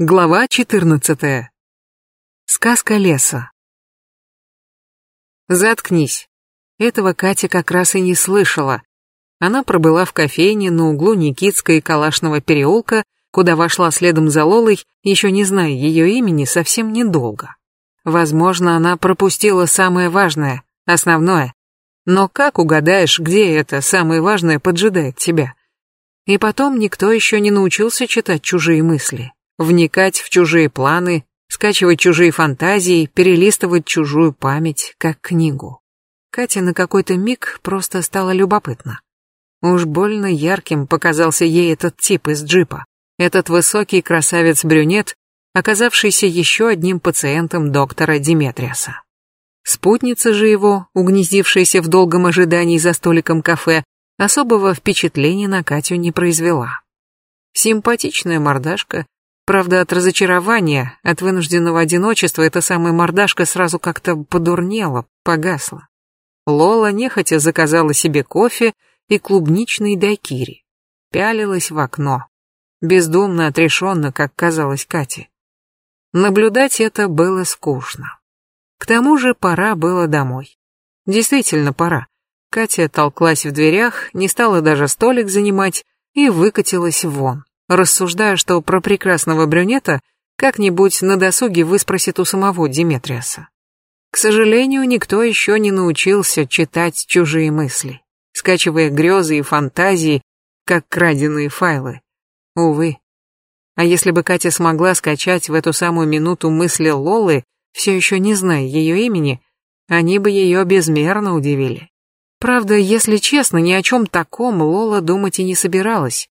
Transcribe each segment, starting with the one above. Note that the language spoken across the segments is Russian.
Глава 14. Сказка леса. Заткнись. Этого Катя как раз и не слышала. Она пробыла в кофейне на углу Никитской и Калашного переулка, куда вошла следом за Лолой, еще не зная ее имени, совсем недолго. Возможно, она пропустила самое важное, основное. Но как угадаешь, где это самое важное поджидает тебя? И потом никто еще не научился читать чужие мысли вникать в чужие планы, скачивать чужие фантазии, перелистывать чужую память, как книгу. Катя на какой-то миг просто стало любопытно. Уж больно ярким показался ей этот тип из джипа, этот высокий красавец-брюнет, оказавшийся еще одним пациентом доктора Диметриаса. Спутница же его, угнездившаяся в долгом ожидании за столиком кафе, особого впечатления на Катю не произвела. Симпатичная мордашка, Правда, от разочарования, от вынужденного одиночества эта самая мордашка сразу как-то подурнела, погасла. Лола нехотя заказала себе кофе и клубничный дайкири. Пялилась в окно. Бездумно, отрешенно, как казалось Кате. Наблюдать это было скучно. К тому же пора было домой. Действительно пора. Катя толклась в дверях, не стала даже столик занимать и выкатилась вон рассуждая, что про прекрасного брюнета как-нибудь на досуге выспросит у самого Диметриаса. К сожалению, никто еще не научился читать чужие мысли, скачивая грезы и фантазии, как краденые файлы. Увы. А если бы Катя смогла скачать в эту самую минуту мысли Лолы, все еще не зная ее имени, они бы ее безмерно удивили. Правда, если честно, ни о чем таком Лола думать и не собиралась.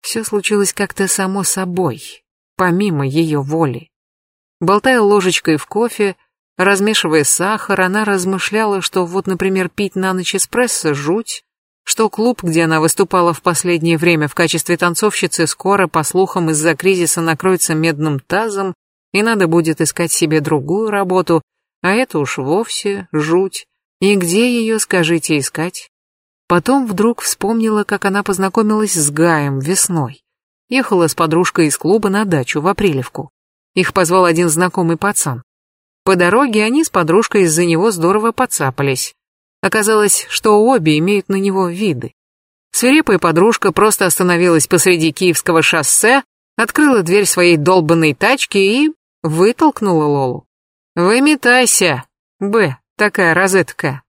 Все случилось как-то само собой, помимо ее воли. Болтая ложечкой в кофе, размешивая сахар, она размышляла, что вот, например, пить на ночь эспрессо – жуть, что клуб, где она выступала в последнее время в качестве танцовщицы, скоро, по слухам, из-за кризиса накроется медным тазом, и надо будет искать себе другую работу, а это уж вовсе жуть. И где ее, скажите, искать? Потом вдруг вспомнила, как она познакомилась с Гаем весной. Ехала с подружкой из клуба на дачу в Апрелевку. Их позвал один знакомый пацан. По дороге они с подружкой из-за него здорово подцапались. Оказалось, что обе имеют на него виды. Свирепая подружка просто остановилась посреди Киевского шоссе, открыла дверь своей долбанной тачки и вытолкнула Лолу. «Выметайся, Б, такая розетка».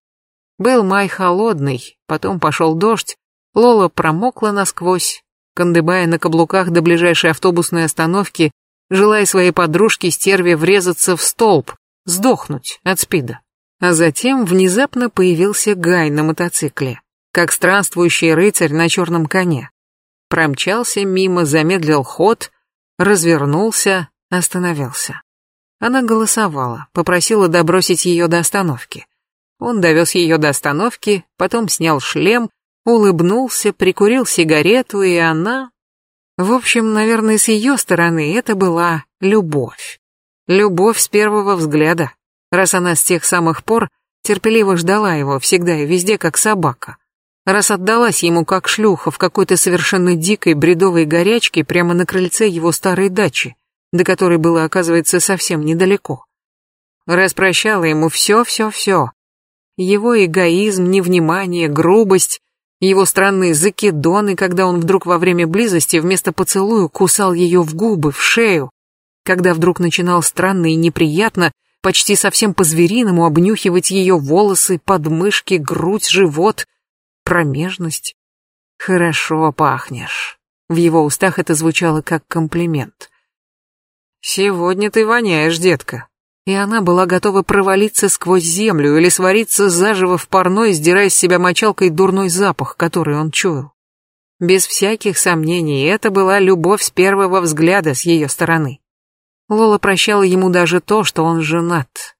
Был май холодный, потом пошел дождь, Лола промокла насквозь, кандыбая на каблуках до ближайшей автобусной остановки, желая своей подружке стерве врезаться в столб, сдохнуть от спида. А затем внезапно появился Гай на мотоцикле, как странствующий рыцарь на черном коне. Промчался мимо, замедлил ход, развернулся, остановился. Она голосовала, попросила добросить ее до остановки. Он довез ее до остановки, потом снял шлем, улыбнулся, прикурил сигарету, и она... В общем, наверное, с ее стороны это была любовь. Любовь с первого взгляда, раз она с тех самых пор терпеливо ждала его всегда и везде, как собака. Раз отдалась ему как шлюха в какой-то совершенно дикой бредовой горячке прямо на крыльце его старой дачи, до которой было, оказывается, совсем недалеко. Раз прощала ему все-все-все, его эгоизм, невнимание, грубость, его странные закидоны, когда он вдруг во время близости вместо поцелуя кусал ее в губы, в шею, когда вдруг начинал странно и неприятно, почти совсем по-звериному обнюхивать ее волосы, подмышки, грудь, живот, промежность. «Хорошо пахнешь». В его устах это звучало как комплимент. «Сегодня ты воняешь, детка», и она была готова провалиться сквозь землю или свариться заживо в парной, сдирая с себя мочалкой дурной запах, который он чуял. Без всяких сомнений, это была любовь с первого взгляда с ее стороны. Лола прощала ему даже то, что он женат.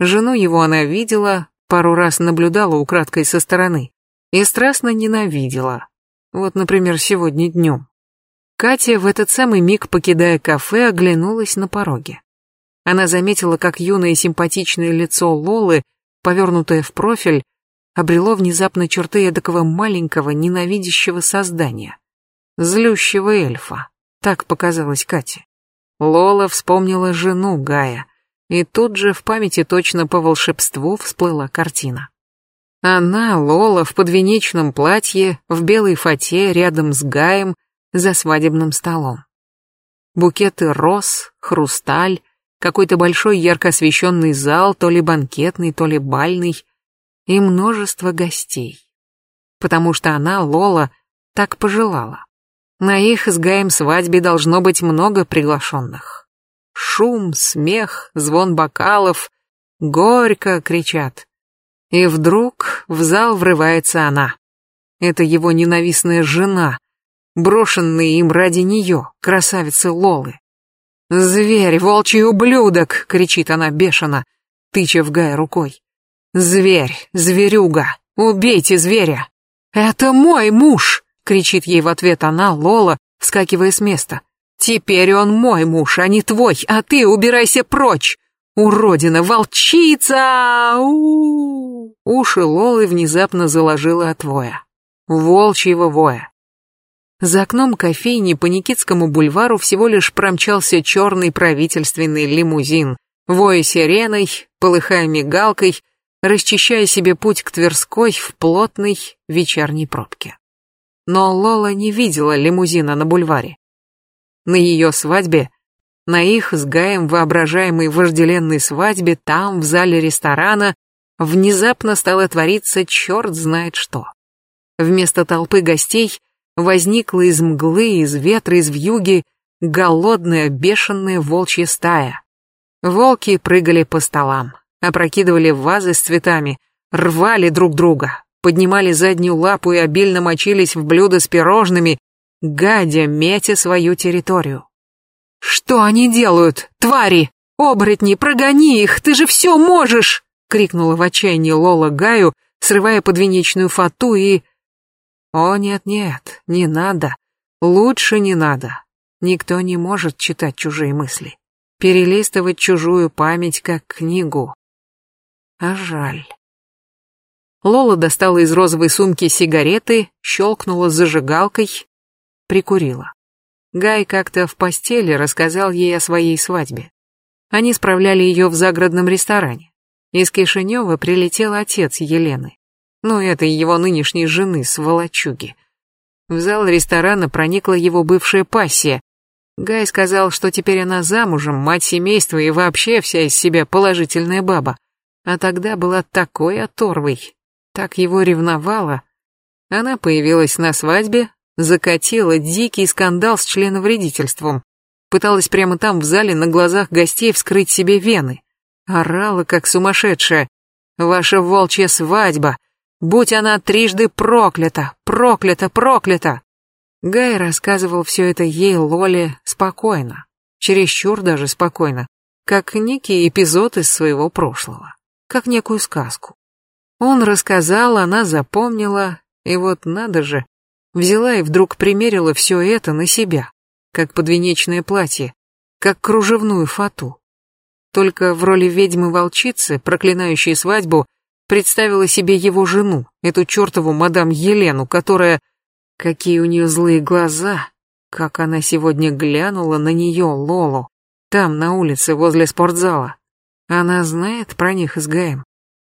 Жену его она видела, пару раз наблюдала украдкой со стороны, и страстно ненавидела. Вот, например, сегодня днем. Катя в этот самый миг, покидая кафе, оглянулась на пороге. Она заметила, как юное симпатичное лицо Лолы, повернутое в профиль, обрело внезапно черты эдакого маленького ненавидящего создания. Злющего эльфа. Так показалось Кате. Лола вспомнила жену Гая, и тут же в памяти точно по волшебству всплыла картина. Она, Лола, в подвенечном платье, в белой фате, рядом с Гаем, за свадебным столом. Букеты роз, хрусталь, какой-то большой ярко освещенный зал, то ли банкетный, то ли бальный, и множество гостей. Потому что она, Лола, так пожелала. На их с Гаем свадьбе должно быть много приглашенных. Шум, смех, звон бокалов, горько кричат. И вдруг в зал врывается она. Это его ненавистная жена, брошенная им ради нее, красавицы Лолы. «Зверь, волчий ублюдок!» — кричит она бешено, тыча в Гая рукой. «Зверь, зверюга, убейте зверя!» «Это мой муж!» — кричит ей в ответ она, Лола, вскакивая с места. «Теперь он мой муж, а не твой, а ты убирайся прочь! Уродина, волчица! У, -у, -у Уши Лолы внезапно заложила от воя. Волчьего воя. За окном кофейни по Никитскому бульвару всего лишь промчался черный правительственный лимузин, воя сиреной, полыхая мигалкой, расчищая себе путь к Тверской в плотной вечерней пробке. Но Лола не видела лимузина на бульваре. На ее свадьбе, на их с Гаем воображаемой вожделенной свадьбе, там, в зале ресторана, внезапно стало твориться черт знает что. Вместо толпы гостей возникла из мглы, из ветра, из вьюги голодная, бешеная волчья стая. Волки прыгали по столам, опрокидывали вазы с цветами, рвали друг друга, поднимали заднюю лапу и обильно мочились в блюдо с пирожными, гадя, метя свою территорию. «Что они делают? Твари! Оборотни, прогони их, ты же все можешь!» — крикнула в отчаянии Лола Гаю, срывая подвенечную фату и о, нет-нет, не надо. Лучше не надо. Никто не может читать чужие мысли. Перелистывать чужую память как книгу. А жаль. Лола достала из розовой сумки сигареты, щелкнула зажигалкой, прикурила. Гай как-то в постели рассказал ей о своей свадьбе. Они справляли ее в загородном ресторане. Из Кишинева прилетел отец Елены ну, этой его нынешней жены, сволочуги. В зал ресторана проникла его бывшая пассия. Гай сказал, что теперь она замужем, мать семейства и вообще вся из себя положительная баба. А тогда была такой оторвой, так его ревновала. Она появилась на свадьбе, закатила дикий скандал с членовредительством. Пыталась прямо там в зале на глазах гостей вскрыть себе вены. Орала, как сумасшедшая. «Ваша волчья свадьба! Будь она трижды проклята, проклята, проклята. Гай рассказывал все это ей, Лоле, спокойно, чересчур даже спокойно, как некий эпизод из своего прошлого, как некую сказку. Он рассказал, она запомнила, и вот надо же, взяла и вдруг примерила все это на себя, как подвенечное платье, как кружевную фату. Только в роли ведьмы-волчицы, проклинающей свадьбу, представила себе его жену, эту чертову мадам Елену, которая... Какие у нее злые глаза, как она сегодня глянула на нее, Лолу, там, на улице, возле спортзала. Она знает про них с Гаем.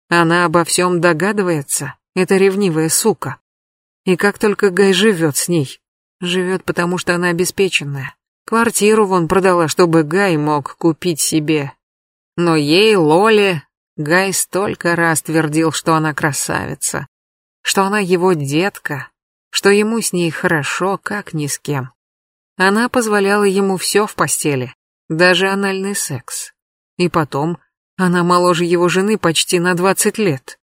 Она обо всем догадывается, эта ревнивая сука. И как только Гай живет с ней, живет потому, что она обеспеченная. Квартиру вон продала, чтобы Гай мог купить себе. Но ей, Лоле, Гай столько раз твердил, что она красавица, что она его детка, что ему с ней хорошо, как ни с кем. Она позволяла ему все в постели, даже анальный секс. И потом, она моложе его жены почти на 20 лет.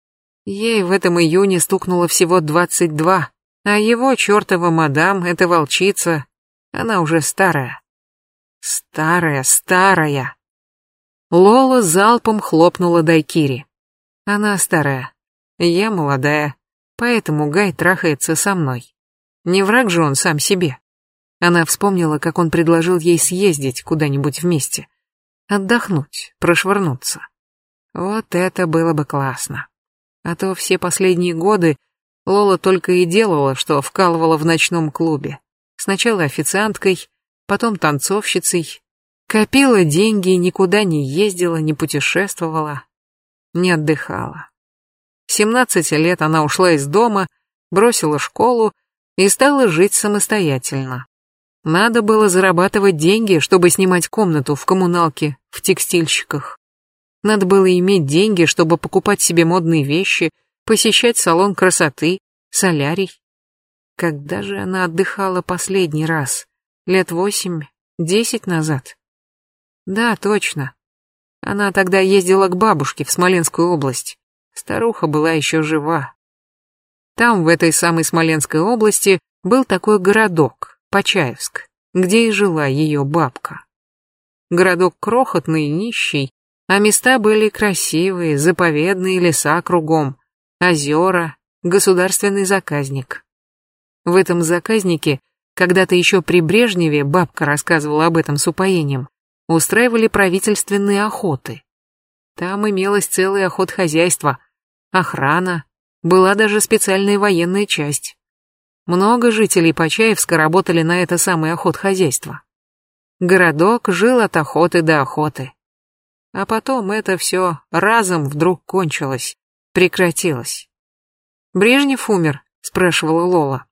Ей в этом июне стукнуло всего 22, а его чертова мадам, эта волчица, она уже старая. Старая, старая. Лола залпом хлопнула Дайкири. Она старая, я молодая, поэтому Гай трахается со мной. Не враг же он сам себе. Она вспомнила, как он предложил ей съездить куда-нибудь вместе. Отдохнуть, прошвырнуться. Вот это было бы классно. А то все последние годы Лола только и делала, что вкалывала в ночном клубе. Сначала официанткой, потом танцовщицей, Копила деньги, никуда не ездила, не путешествовала, не отдыхала. В 17 лет она ушла из дома, бросила школу и стала жить самостоятельно. Надо было зарабатывать деньги, чтобы снимать комнату в коммуналке, в текстильщиках. Надо было иметь деньги, чтобы покупать себе модные вещи, посещать салон красоты, солярий. Когда же она отдыхала последний раз? Лет восемь, десять назад? Да, точно. Она тогда ездила к бабушке в Смоленскую область. Старуха была еще жива. Там, в этой самой Смоленской области, был такой городок, Почаевск, где и жила ее бабка. Городок крохотный и нищий, а места были красивые, заповедные леса кругом, озера, государственный заказник. В этом заказнике, когда-то еще при Брежневе, бабка рассказывала об этом с упоением, устраивали правительственные охоты. Там имелось целое охотхозяйство, охрана, была даже специальная военная часть. Много жителей Почаевска работали на это самое охотхозяйство. Городок жил от охоты до охоты. А потом это все разом вдруг кончилось, прекратилось. «Брежнев умер?» — спрашивала Лола.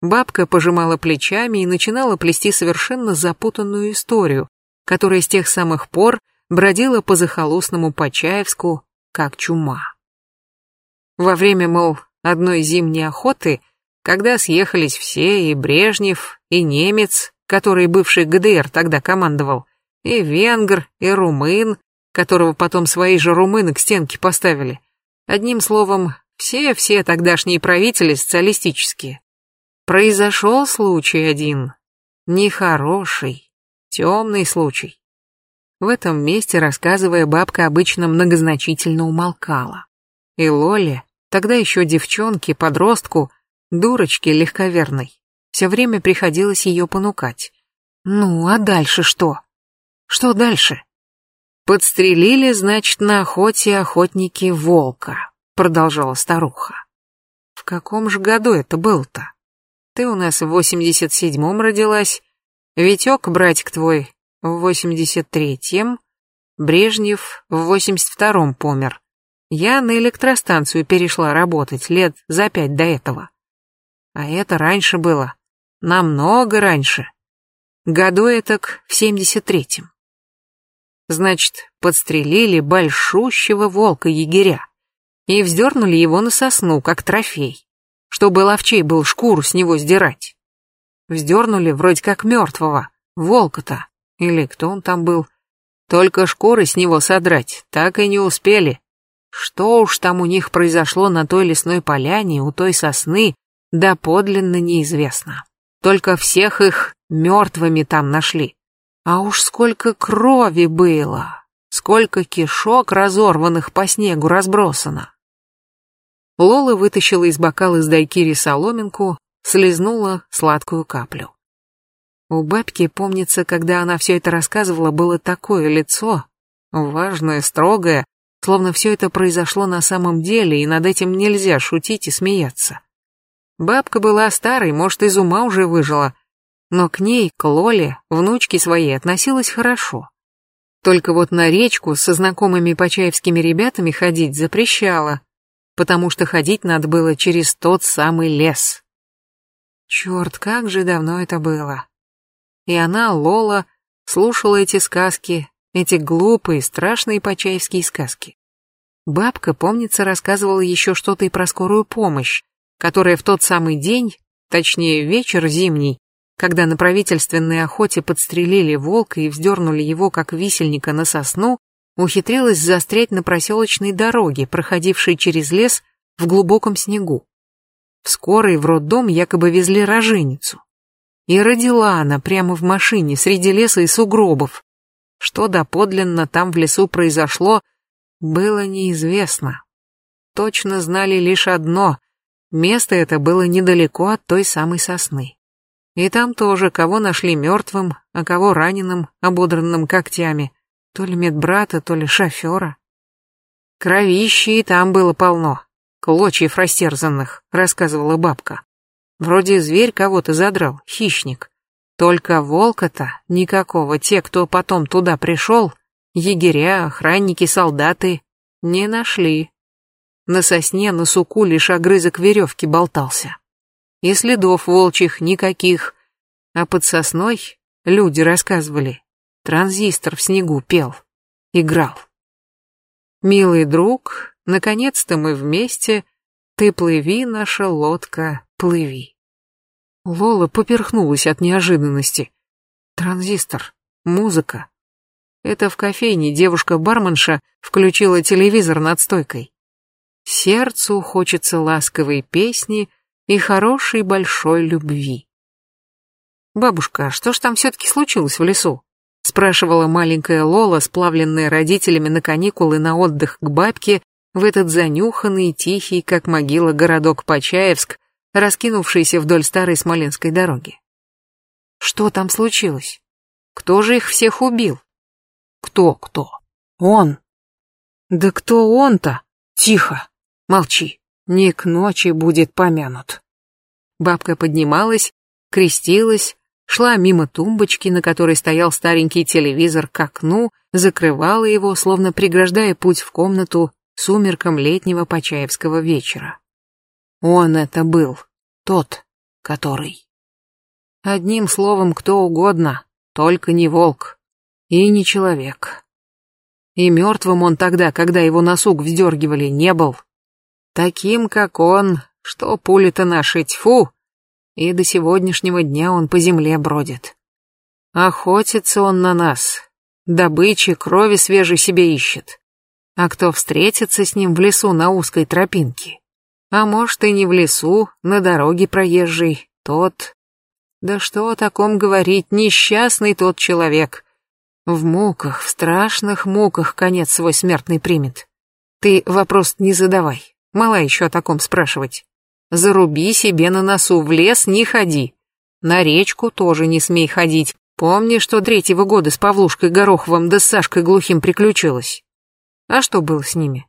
Бабка пожимала плечами и начинала плести совершенно запутанную историю, которая с тех самых пор бродила по захолустному Почаевску, как чума. Во время, мол, одной зимней охоты — когда съехались все, и Брежнев, и немец, который бывший ГДР тогда командовал, и венгр, и румын, которого потом свои же румыны к стенке поставили. Одним словом, все-все тогдашние правители социалистические. Произошел случай один, нехороший, темный случай. В этом месте, рассказывая, бабка обычно многозначительно умолкала. И Лоле, тогда еще девчонке, подростку, дурочке легковерной. Все время приходилось ее понукать. Ну, а дальше что? Что дальше? Подстрелили, значит, на охоте охотники волка, продолжала старуха. В каком же году это был-то? Ты у нас в восемьдесят седьмом родилась, Витек, братик твой, в восемьдесят третьем, Брежнев в восемьдесят втором помер. Я на электростанцию перешла работать лет за пять до этого. А это раньше было. Намного раньше. Году этак в семьдесят третьем. Значит, подстрелили большущего волка-егеря и вздернули его на сосну, как трофей, чтобы ловчей был шкуру с него сдирать. Вздернули вроде как мертвого, волка-то, или кто он там был. Только шкуры с него содрать так и не успели. Что уж там у них произошло на той лесной поляне, у той сосны, да подлинно неизвестно. Только всех их мертвыми там нашли. А уж сколько крови было, сколько кишок разорванных по снегу разбросано. Лола вытащила из бокала из дайкири соломинку, слезнула сладкую каплю. У бабки, помнится, когда она все это рассказывала, было такое лицо, важное, строгое, словно все это произошло на самом деле, и над этим нельзя шутить и смеяться. Бабка была старой, может, из ума уже выжила, но к ней, к Лоле, внучке своей относилась хорошо. Только вот на речку со знакомыми почаевскими ребятами ходить запрещала, потому что ходить надо было через тот самый лес. Черт, как же давно это было. И она, Лола, слушала эти сказки, эти глупые, страшные почаевские сказки. Бабка, помнится, рассказывала еще что-то и про скорую помощь, которая в тот самый день, точнее вечер зимний, когда на правительственной охоте подстрелили волка и вздернули его как висельника на сосну, ухитрилась застрять на проселочной дороге, проходившей через лес в глубоком снегу. В скорой в роддом якобы везли роженицу. И родила она прямо в машине среди леса и сугробов. Что доподлинно там в лесу произошло, было неизвестно. Точно знали лишь одно Место это было недалеко от той самой сосны. И там тоже кого нашли мертвым, а кого раненым, ободранным когтями. То ли медбрата, то ли шофера. Кровищи и там было полно. Клочьев растерзанных, рассказывала бабка. Вроде зверь кого-то задрал, хищник. Только волка-то никакого те, кто потом туда пришел, егеря, охранники, солдаты, не нашли. На сосне на суку лишь огрызок веревки болтался. И следов волчьих никаких, а под сосной, люди рассказывали, транзистор в снегу пел, играл. Милый друг, наконец-то мы вместе, ты плыви, наша лодка, плыви. Лола поперхнулась от неожиданности. Транзистор, музыка. Это в кофейне девушка-барменша включила телевизор над стойкой. Сердцу хочется ласковой песни и хорошей большой любви. «Бабушка, что ж там все-таки случилось в лесу?» спрашивала маленькая Лола, сплавленная родителями на каникулы на отдых к бабке в этот занюханный, тихий, как могила, городок Почаевск, раскинувшийся вдоль старой Смоленской дороги. Что там случилось? Кто же их всех убил? Кто, кто? Он. Да кто он-то? Тихо. Молчи. Не к ночи будет помянут. Бабка поднималась, крестилась, шла мимо тумбочки, на которой стоял старенький телевизор, к окну, закрывала его, словно преграждая путь в комнату сумеркам летнего почаевского вечера. Он это был, тот, который. Одним словом, кто угодно, только не волк и не человек. И мертвым он тогда, когда его на сук вздергивали, не был. Таким, как он, что пули-то наши, тьфу, и до сегодняшнего дня он по земле бродит. Охотится он на нас, добычи, крови свежей себе ищет. А кто встретится с ним в лесу на узкой тропинке? А может и не в лесу, на дороге проезжей, тот... Да что о таком говорить, несчастный тот человек. В муках, в страшных муках конец свой смертный примет. Ты вопрос не задавай, мало еще о таком спрашивать. Заруби себе на носу, в лес не ходи. На речку тоже не смей ходить. Помни, что третьего года с Павлушкой Гороховым да с Сашкой Глухим приключилось. А что было с ними?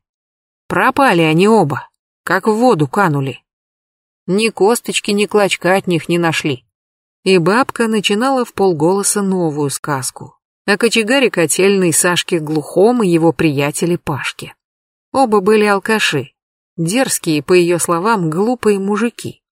Пропали они оба, как в воду канули. Ни косточки, ни клочка от них не нашли. И бабка начинала в полголоса новую сказку о кочегаре котельной Сашке Глухом и его приятеле Пашке. Оба были алкаши, Дерзкие, по ее словам, глупые мужики.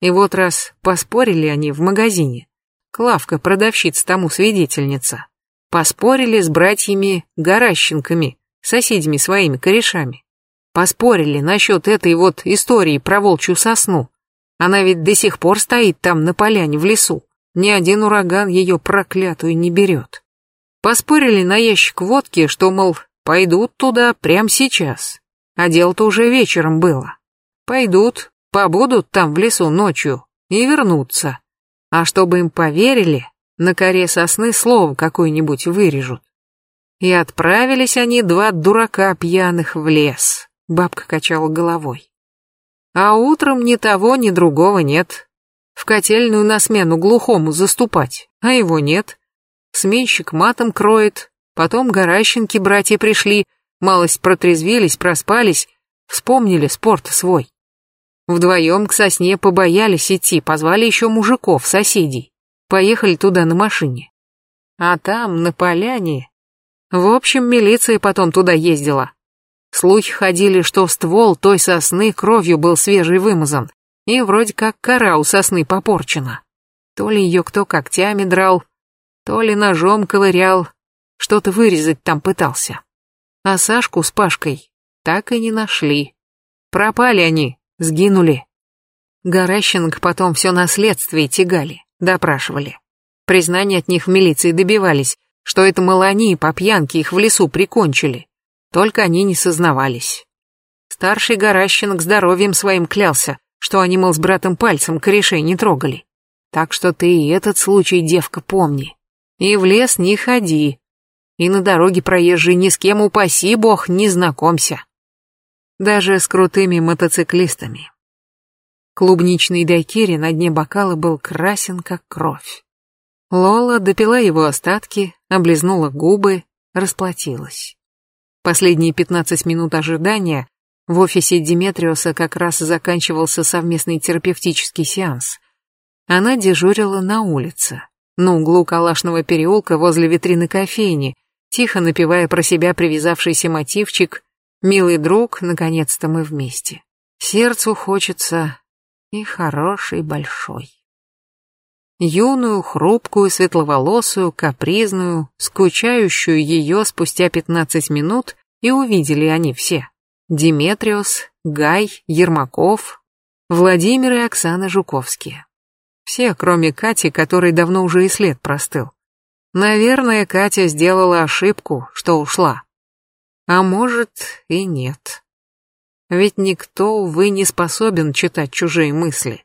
И вот раз поспорили они в магазине, Клавка, продавщица тому свидетельница, поспорили с братьями Горащенками, соседями своими корешами. Поспорили насчет этой вот истории про волчью сосну. Она ведь до сих пор стоит там на поляне в лесу. Ни один ураган ее проклятую не берет. Поспорили на ящик водки, что, мол, пойдут туда прямо сейчас. А дело-то уже вечером было. Пойдут, побудут там в лесу ночью и вернутся. А чтобы им поверили, на коре сосны слово какое-нибудь вырежут. И отправились они, два дурака пьяных, в лес. Бабка качала головой. А утром ни того, ни другого нет. В котельную на смену глухому заступать, а его нет. Сменщик матом кроет, потом Горащенки братья пришли, Малость протрезвелись, проспались, вспомнили спорт свой. Вдвоем к сосне побоялись идти, позвали еще мужиков, соседей. Поехали туда на машине. А там, на поляне... В общем, милиция потом туда ездила. Слухи ходили, что ствол той сосны кровью был свежий вымазан, и вроде как кора у сосны попорчена. То ли ее кто когтями драл, то ли ножом ковырял, что-то вырезать там пытался. А Сашку с Пашкой так и не нашли. Пропали они, сгинули. Горащенко потом все наследствие тягали, допрашивали. Признания от них в милиции добивались, что это, мол, они по пьянке их в лесу прикончили. Только они не сознавались. Старший Горащенок здоровьем своим клялся, что они, мол, с братом пальцем корешей не трогали. Так что ты и этот случай, девка, помни. И в лес не ходи, и на дороге проезжей ни с кем, упаси бог, не знакомься. Даже с крутыми мотоциклистами. Клубничный дайкири на дне бокала был красен, как кровь. Лола допила его остатки, облизнула губы, расплатилась. Последние пятнадцать минут ожидания в офисе Диметриуса как раз заканчивался совместный терапевтический сеанс. Она дежурила на улице, на углу Калашного переулка возле витрины кофейни, тихо напевая про себя привязавшийся мотивчик «Милый друг, наконец-то мы вместе». Сердцу хочется и хороший большой. Юную, хрупкую, светловолосую, капризную, скучающую ее спустя пятнадцать минут и увидели они все. Диметриос, Гай, Ермаков, Владимир и Оксана Жуковские. Все, кроме Кати, которой давно уже и след простыл. Наверное, Катя сделала ошибку, что ушла. А может и нет. Ведь никто, увы, не способен читать чужие мысли.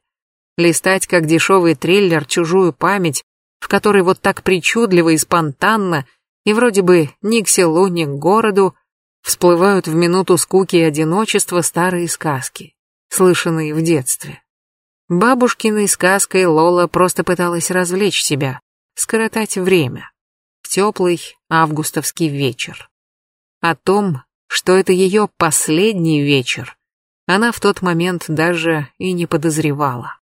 Листать, как дешевый триллер, чужую память, в которой вот так причудливо и спонтанно, и вроде бы ни к селу, ни к городу, всплывают в минуту скуки и одиночества старые сказки, слышанные в детстве. Бабушкиной сказкой Лола просто пыталась развлечь себя, скоротать время. В теплый августовский вечер. О том, что это ее последний вечер, она в тот момент даже и не подозревала.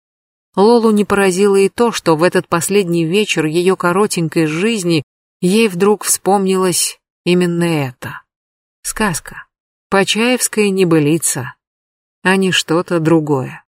Лолу не поразило и то, что в этот последний вечер ее коротенькой жизни ей вдруг вспомнилось именно это. Сказка. Почаевская небылица, а не что-то другое.